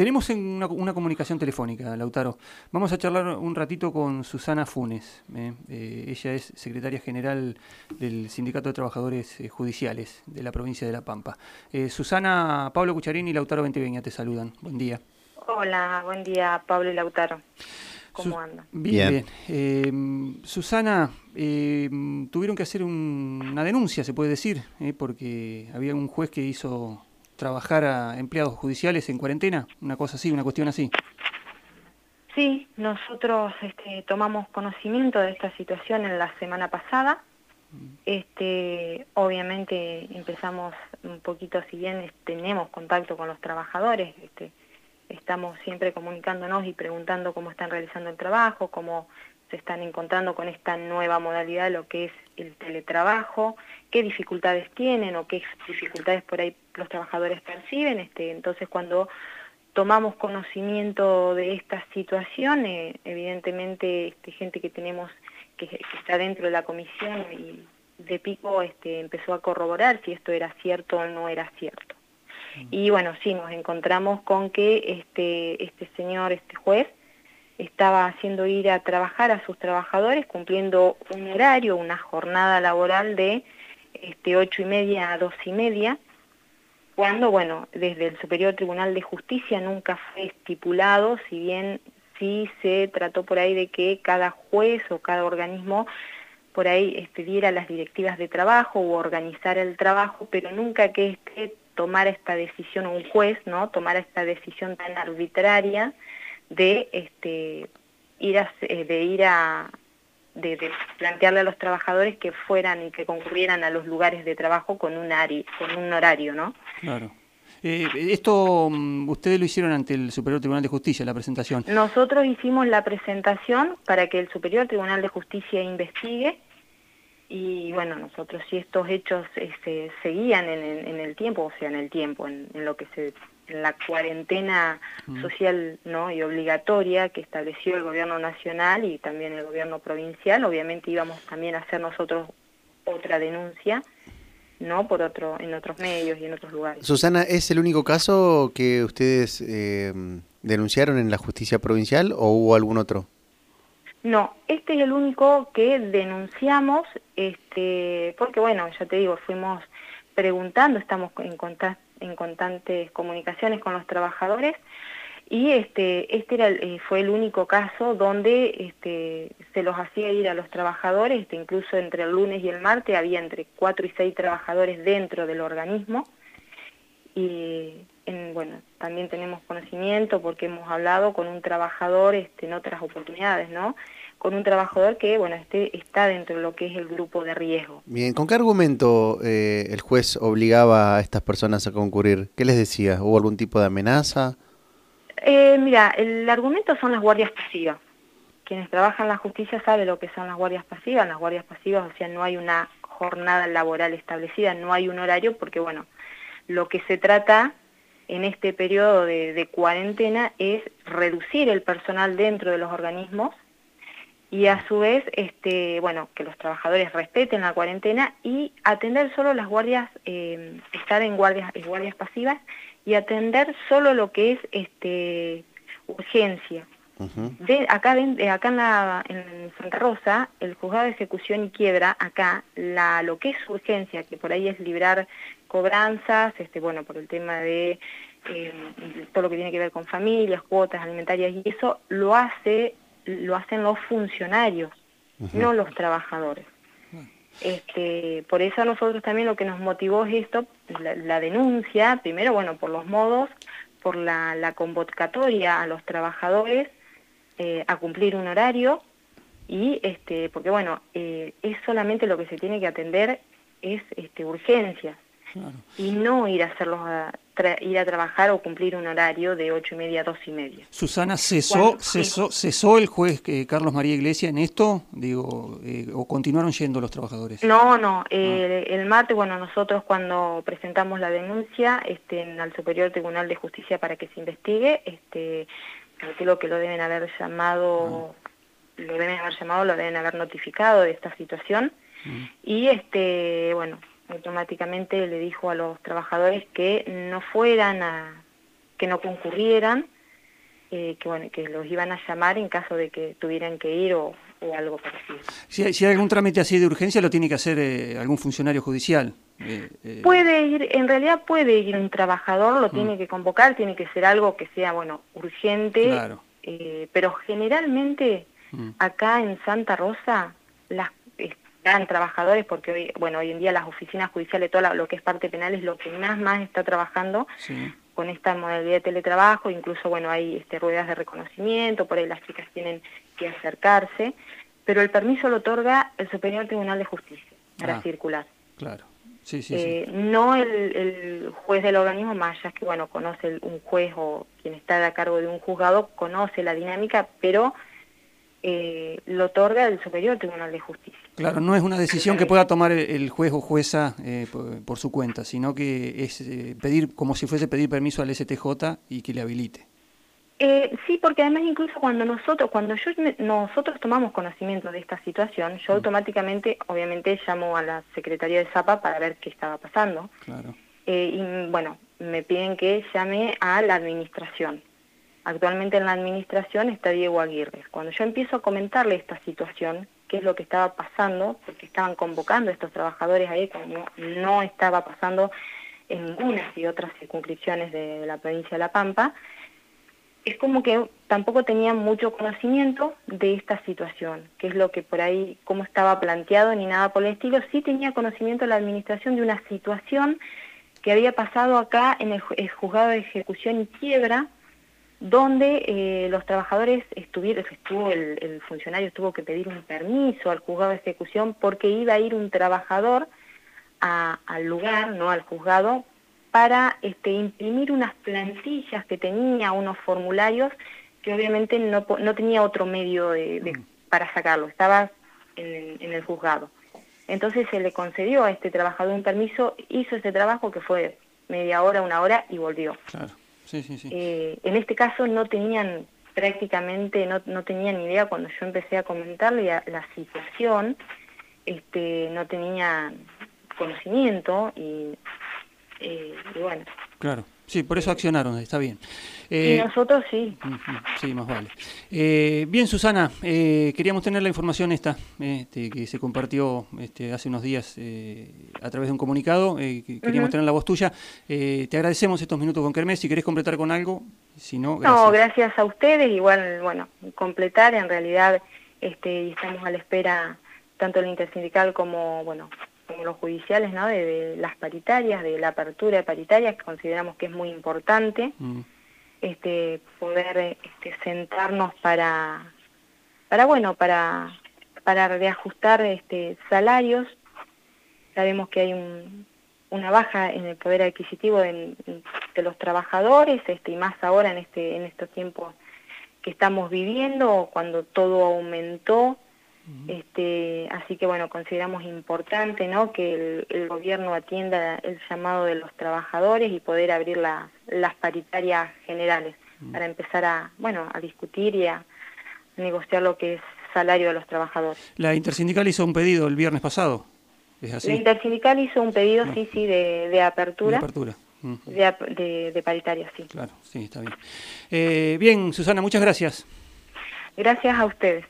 tenemos una, una, comunicación telefónica, Lautaro. Vamos a charlar un ratito con Susana Funes. ¿eh? Eh, ella es secretaria general del Sindicato de Trabajadores Judiciales de la provincia de La Pampa. Susana, Pablo Cucharini y Lautaro Ventiveña te saludan. Buen día. Hola, buen día, Pablo y Lautaro. ¿Cómo andan? Bien. bien. Susana, tuvieron que hacer una denuncia, se puede decir, porque había un juez que hizo trabajar a empleados judiciales en cuarentena, una cosa así, una cuestión así. Sí, nosotros este, tomamos conocimiento de esta situación en la semana pasada. Este, obviamente empezamos un poquito, si bien tenemos contacto con los trabajadores, este, estamos siempre comunicándonos y preguntando cómo están realizando el trabajo, cómo se están encontrando con esta nueva modalidad de lo que es el teletrabajo, qué dificultades tienen o qué dificultades por ahí los trabajadores perciben. Este, entonces cuando tomamos conocimiento de esta situación, eh, evidentemente este, gente que tenemos que, está dentro de la comisión y de pico este, empezó a corroborar si esto era cierto o no era cierto. Mm. Y bueno, sí, nos encontramos con que este, este señor, este juez, estaba haciendo ir a trabajar a sus trabajadores cumpliendo un horario, una jornada laboral de este, 8 y media a dos y media, cuando, bueno, desde el Superior Tribunal de Justicia nunca fue estipulado, si bien sí se trató por ahí de que cada juez o cada organismo por ahí este, diera las directivas de trabajo o organizar el trabajo, pero nunca que este tomara esta decisión, un juez, ¿no? Tomara esta decisión tan arbitraria de este, ir a, eh, de ir a de, plantearle a los trabajadores que fueran y que concurrieran a los lugares de trabajo con un, con un horario, ¿no? Claro. Eh, esto mm, ustedes lo hicieron ante el Superior Tribunal de Justicia, la presentación. Nosotros hicimos la presentación para que el Superior Tribunal de Justicia investigue y bueno, nosotros si estos hechos este, seguían en, el tiempo, o sea, en el tiempo, en lo que se la cuarentena mm. social ¿no? y obligatoria que estableció el gobierno nacional y también el gobierno provincial, obviamente íbamos también a hacer nosotros otra denuncia, ¿no? Por otro, en otros medios y en otros lugares. Susana, ¿es el único caso que ustedes eh, denunciaron en la justicia provincial o hubo algún otro? No, este es el único que denunciamos, este, porque bueno, ya te digo, fuimos preguntando, estamos en constantes comunicaciones con los trabajadores y este, este era, eh, fue el único caso donde este, se los hacía ir a los trabajadores, este, incluso entre el lunes y el martes había entre cuatro y seis trabajadores dentro del organismo y en, bueno, también tenemos conocimiento porque hemos hablado con un trabajador este, en otras oportunidades, ¿no? con un trabajador que bueno este, está dentro de lo que es el grupo de riesgo. Bien, ¿con qué argumento eh, el juez obligaba a estas personas a concurrir? ¿Qué les decía? ¿Hubo algún tipo de amenaza? Eh, mira, el argumento son las guardias pasivas. Quienes trabajan en la justicia saben lo que son las guardias pasivas. Las guardias pasivas, o sea, no hay una jornada laboral establecida, no hay un horario, porque bueno, lo que se trata en este periodo de, de cuarentena es reducir el personal dentro de los organismos y a su vez, este, bueno, que los trabajadores respeten la cuarentena y atender solo las guardias, eh, estar en guardias, en guardias pasivas y atender solo lo que es este, urgencia. de, acá, de, acá en, la, en Santa Rosa, el juzgado de ejecución y quiebra, acá, la, lo que es urgencia, que por ahí es librar cobranzas, este, bueno, por el tema de eh, todo lo que tiene que ver con familias, cuotas alimentarias y eso, lo hace lo hacen los funcionarios, no los trabajadores. Este, por eso a nosotros también lo que nos motivó es esto, la, denuncia, primero, bueno, por los modos, por la, convocatoria a los trabajadores eh, a cumplir un horario y, este, porque bueno, eh, es solamente lo que se tiene que atender es este, urgencias y no ir a hacerlos a, ir a trabajar o cumplir un horario de ocho y media a dos y media. Susana, ¿cesó, cesó, cesó el juez que Carlos María Iglesia en esto? digo eh, ¿O continuaron yendo los trabajadores? No, no. Ah. el martes, bueno, nosotros cuando presentamos la denuncia este, al Superior Tribunal de Justicia para que se investigue, este, calculo que lo deben haber llamado, ah. lo deben haber llamado, lo deben haber notificado de esta situación. Mm. Y este, bueno, automáticamente le dijo a los trabajadores que no fueran a que no concurrieran, eh, que bueno, que los iban a llamar en caso de que tuvieran que ir o, algo parecido. Si, si, hay algún trámite así de urgencia, lo tiene que hacer eh, algún funcionario judicial. Eh, puede ir, en realidad puede ir un trabajador, lo mm. tiene que convocar, tiene que ser algo que sea, bueno, urgente, pero generalmente mm. acá en Santa Rosa las están trabajadores porque hoy, bueno, hoy en día las oficinas judiciales, todo lo que es parte penal es lo que más más está trabajando con esta modalidad de teletrabajo, incluso bueno, hay este, ruedas de reconocimiento, por ahí las chicas tienen que acercarse, pero el permiso lo otorga el Superior Tribunal de Justicia para ah, circular. Claro. Sí, sí, eh, No el, juez del organismo, más allá que bueno, conoce un juez o quien está a cargo de un juzgado, conoce la dinámica, pero eh, lo otorga el Superior Tribunal de Justicia. Claro, no es una decisión que pueda tomar el juez o jueza eh, por, su cuenta, sino que es eh, pedir como si fuese pedir permiso al STJ y que le habilite. sí, porque además incluso cuando nosotros, cuando yo, nosotros tomamos conocimiento de esta situación, yo mm. automáticamente, obviamente, llamo a la Secretaría de Zapa para ver qué estaba pasando. Claro. y bueno, me piden que llame a la administración. Actualmente en la administración está Diego Aguirre. Cuando yo empiezo a comentarle esta situación, qué es lo que estaba pasando, porque estaban convocando a estos trabajadores ahí cuando no estaba pasando en ninguna y otras circunscripciones de la provincia de La Pampa, es como que tampoco tenían mucho conocimiento de esta situación, que es lo que por ahí, cómo estaba planteado ni nada por el estilo, sí tenía conocimiento la administración de una situación que había pasado acá en el juzgado de ejecución y quiebra, donde eh, los trabajadores estuvieron, estuvo el, funcionario tuvo que pedir un permiso al juzgado de ejecución porque iba a ir un trabajador al lugar, no al juzgado, para este, imprimir unas plantillas que tenía, unos formularios que obviamente no, no tenía otro medio de, mm. para sacarlo, estaba en, en el juzgado. Entonces se le concedió a este trabajador un permiso, hizo ese trabajo que fue media hora, una hora y volvió. Claro. Eh, en este caso no tenían prácticamente, no, no tenían idea cuando yo empecé a comentarle la situación, este, no tenían conocimiento y, eh, y bueno. Claro. Sí, por eso accionaron, está bien. y eh, nosotros sí. Sí, más vale. Eh, bien, Susana, eh, queríamos tener la información esta, este, que se compartió este, hace unos días a través de un comunicado, queríamos tener la voz tuya. te agradecemos estos minutos con Kermés, si querés completar con algo, si no, gracias. No, gracias a ustedes, igual, bueno, completar, en realidad este, estamos a la espera tanto el intersindical como, bueno, como los judiciales, ¿no? De, las paritarias, de la apertura de paritarias, que consideramos que es muy importante, mm. este, poder este, sentarnos para, para bueno, para, para reajustar este, salarios. Sabemos que hay un, una baja en el poder adquisitivo de, de, los trabajadores, este, y más ahora en, este, en estos tiempos que estamos viviendo, cuando todo aumentó, este, así que bueno, consideramos importante ¿no? que el, gobierno atienda el llamado de los trabajadores y poder abrir las paritarias generales para empezar a, bueno, a discutir y a negociar lo que es salario de los trabajadores. La Intersindical hizo un pedido el viernes pasado, ¿es así? La Intersindical hizo un pedido, sí, sí, de, apertura. De apertura. De, de, paritaria, sí. Claro, sí, está bien. Eh, bien, Susana, muchas gracias. Gracias a ustedes.